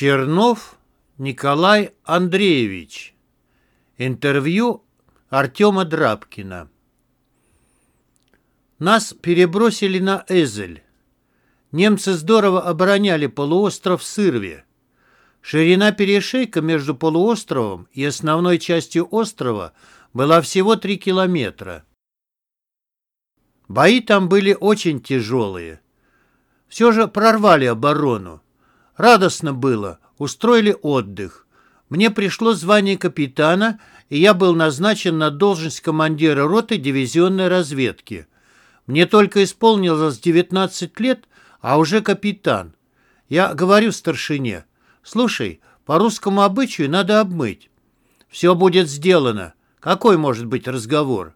Чернов Николай Андреевич. Интервью Артема Драбкина. Нас перебросили на Эзель. Немцы здорово обороняли полуостров Сырве. Ширина перешейка между полуостровом и основной частью острова была всего 3 километра. Бои там были очень тяжелые. Все же прорвали оборону. Радостно было, устроили отдых. Мне пришло звание капитана, и я был назначен на должность командира роты дивизионной разведки. Мне только исполнилось 19 лет, а уже капитан. Я говорю старшине, слушай, по русскому обычаю надо обмыть. Все будет сделано. Какой может быть разговор?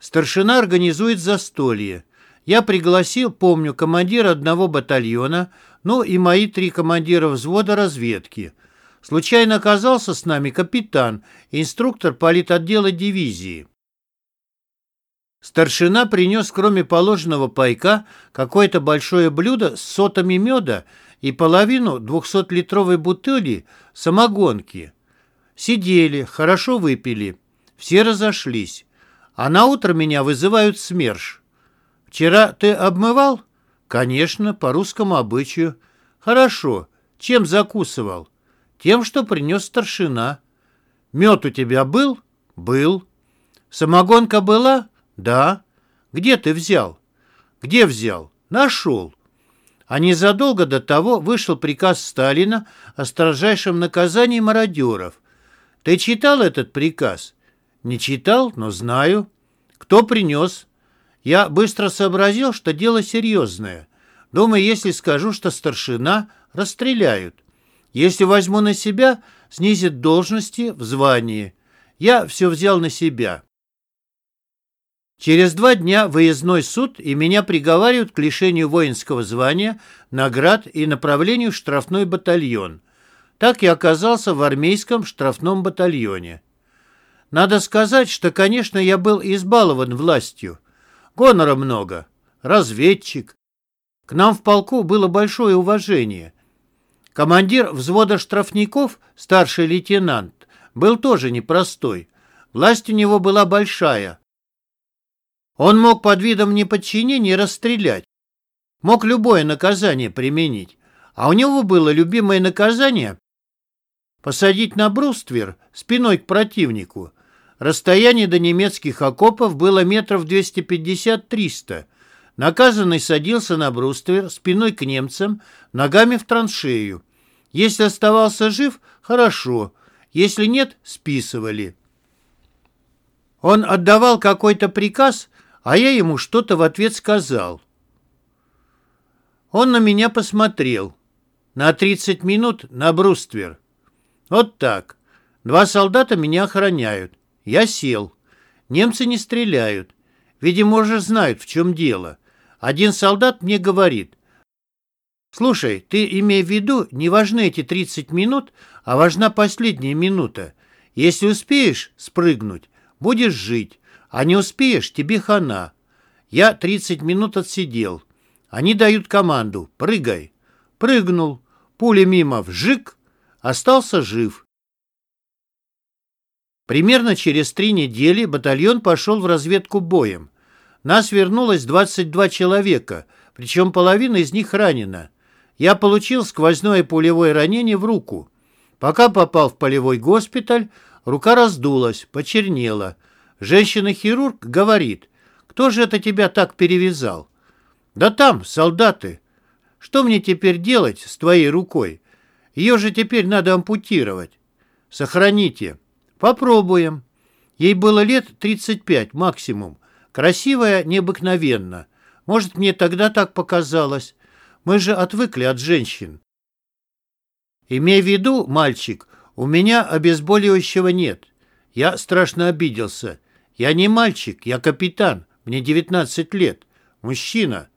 Старшина организует застолье. Я пригласил, помню, командира одного батальона, ну и мои три командира взвода разведки. Случайно оказался с нами капитан, инструктор политотдела дивизии. Старшина принес, кроме положенного пайка, какое-то большое блюдо с сотами меда и половину двухсотлитровой бутыли самогонки. Сидели, хорошо выпили. Все разошлись. А на утро меня вызывают СМЕРШ. «Вчера ты обмывал?» «Конечно, по русскому обычаю». «Хорошо. Чем закусывал?» «Тем, что принес старшина». «Мед у тебя был?» «Был». «Самогонка была?» «Да». «Где ты взял?» «Где взял?» «Нашел». А незадолго до того вышел приказ Сталина о строжайшем наказании мародеров. Ты читал этот приказ? Не читал, но знаю. Кто принес? Я быстро сообразил, что дело серьезное. Думаю, если скажу, что старшина, расстреляют. Если возьму на себя, снизят должности в звании. Я все взял на себя. Через два дня выездной суд, и меня приговаривают к лишению воинского звания, наград и направлению в штрафной батальон. Так я оказался в армейском штрафном батальоне. Надо сказать, что, конечно, я был избалован властью. Гонора много. Разведчик. К нам в полку было большое уважение. Командир взвода штрафников, старший лейтенант, был тоже непростой. Власть у него была большая. Он мог под видом неподчинения расстрелять. Мог любое наказание применить. А у него было любимое наказание — посадить на бруствер спиной к противнику — Расстояние до немецких окопов было метров 250-300. Наказанный садился на бруствер спиной к немцам, ногами в траншею. Если оставался жив – хорошо, если нет – списывали. Он отдавал какой-то приказ, а я ему что-то в ответ сказал. Он на меня посмотрел. На 30 минут на бруствер. Вот так. Два солдата меня охраняют. Я сел. Немцы не стреляют. Видимо, уже знают, в чем дело. Один солдат мне говорит. «Слушай, ты имей в виду, не важны эти 30 минут, а важна последняя минута. Если успеешь спрыгнуть, будешь жить, а не успеешь, тебе хана». Я 30 минут отсидел. Они дают команду «прыгай». Прыгнул. Пуля мимо вжик. Остался жив. Примерно через три недели батальон пошел в разведку боем. Нас вернулось 22 человека, причем половина из них ранена. Я получил сквозное пулевое ранение в руку. Пока попал в полевой госпиталь, рука раздулась, почернела. Женщина-хирург говорит, кто же это тебя так перевязал? Да там, солдаты. Что мне теперь делать с твоей рукой? Ее же теперь надо ампутировать. Сохраните. Попробуем. Ей было лет 35 максимум. Красивая необыкновенно. Может, мне тогда так показалось. Мы же отвыкли от женщин. Имей в виду, мальчик, у меня обезболивающего нет. Я страшно обиделся. Я не мальчик, я капитан. Мне 19 лет. Мужчина.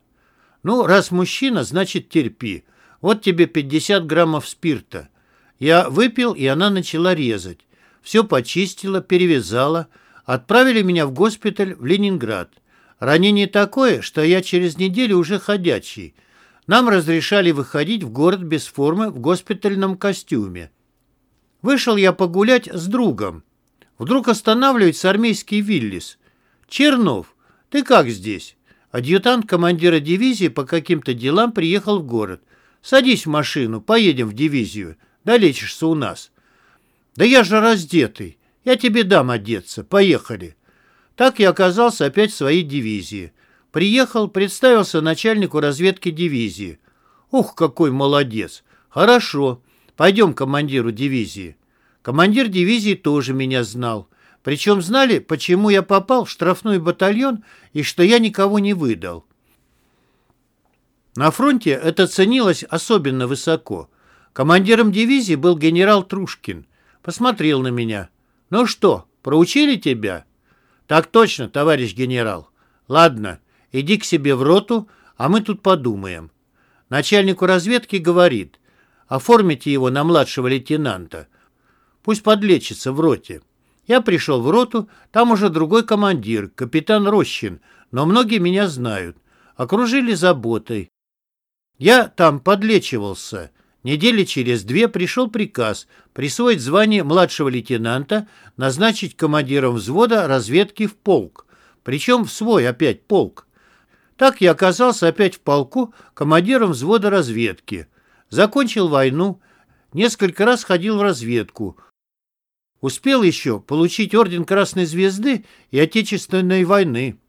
Ну, раз мужчина, значит терпи. Вот тебе 50 граммов спирта. Я выпил, и она начала резать все почистила, перевязала. Отправили меня в госпиталь в Ленинград. Ранение такое, что я через неделю уже ходячий. Нам разрешали выходить в город без формы в госпитальном костюме. Вышел я погулять с другом. Вдруг останавливается армейский Виллис. «Чернов, ты как здесь?» Адъютант командира дивизии по каким-то делам приехал в город. «Садись в машину, поедем в дивизию. Долечишься у нас». «Да я же раздетый. Я тебе дам одеться. Поехали». Так я оказался опять в своей дивизии. Приехал, представился начальнику разведки дивизии. «Ух, какой молодец! Хорошо. Пойдем к командиру дивизии». Командир дивизии тоже меня знал. Причем знали, почему я попал в штрафной батальон и что я никого не выдал. На фронте это ценилось особенно высоко. Командиром дивизии был генерал Трушкин. Посмотрел на меня. «Ну что, проучили тебя?» «Так точно, товарищ генерал. Ладно, иди к себе в роту, а мы тут подумаем». Начальнику разведки говорит, оформите его на младшего лейтенанта. Пусть подлечится в роте. Я пришел в роту, там уже другой командир, капитан Рощин, но многие меня знают. Окружили заботой. Я там подлечивался. Недели через две пришел приказ присвоить звание младшего лейтенанта, назначить командиром взвода разведки в полк. Причем в свой опять полк. Так я оказался опять в полку командиром взвода разведки. Закончил войну, несколько раз ходил в разведку, Успел еще получить орден Красной Звезды и Отечественной войны.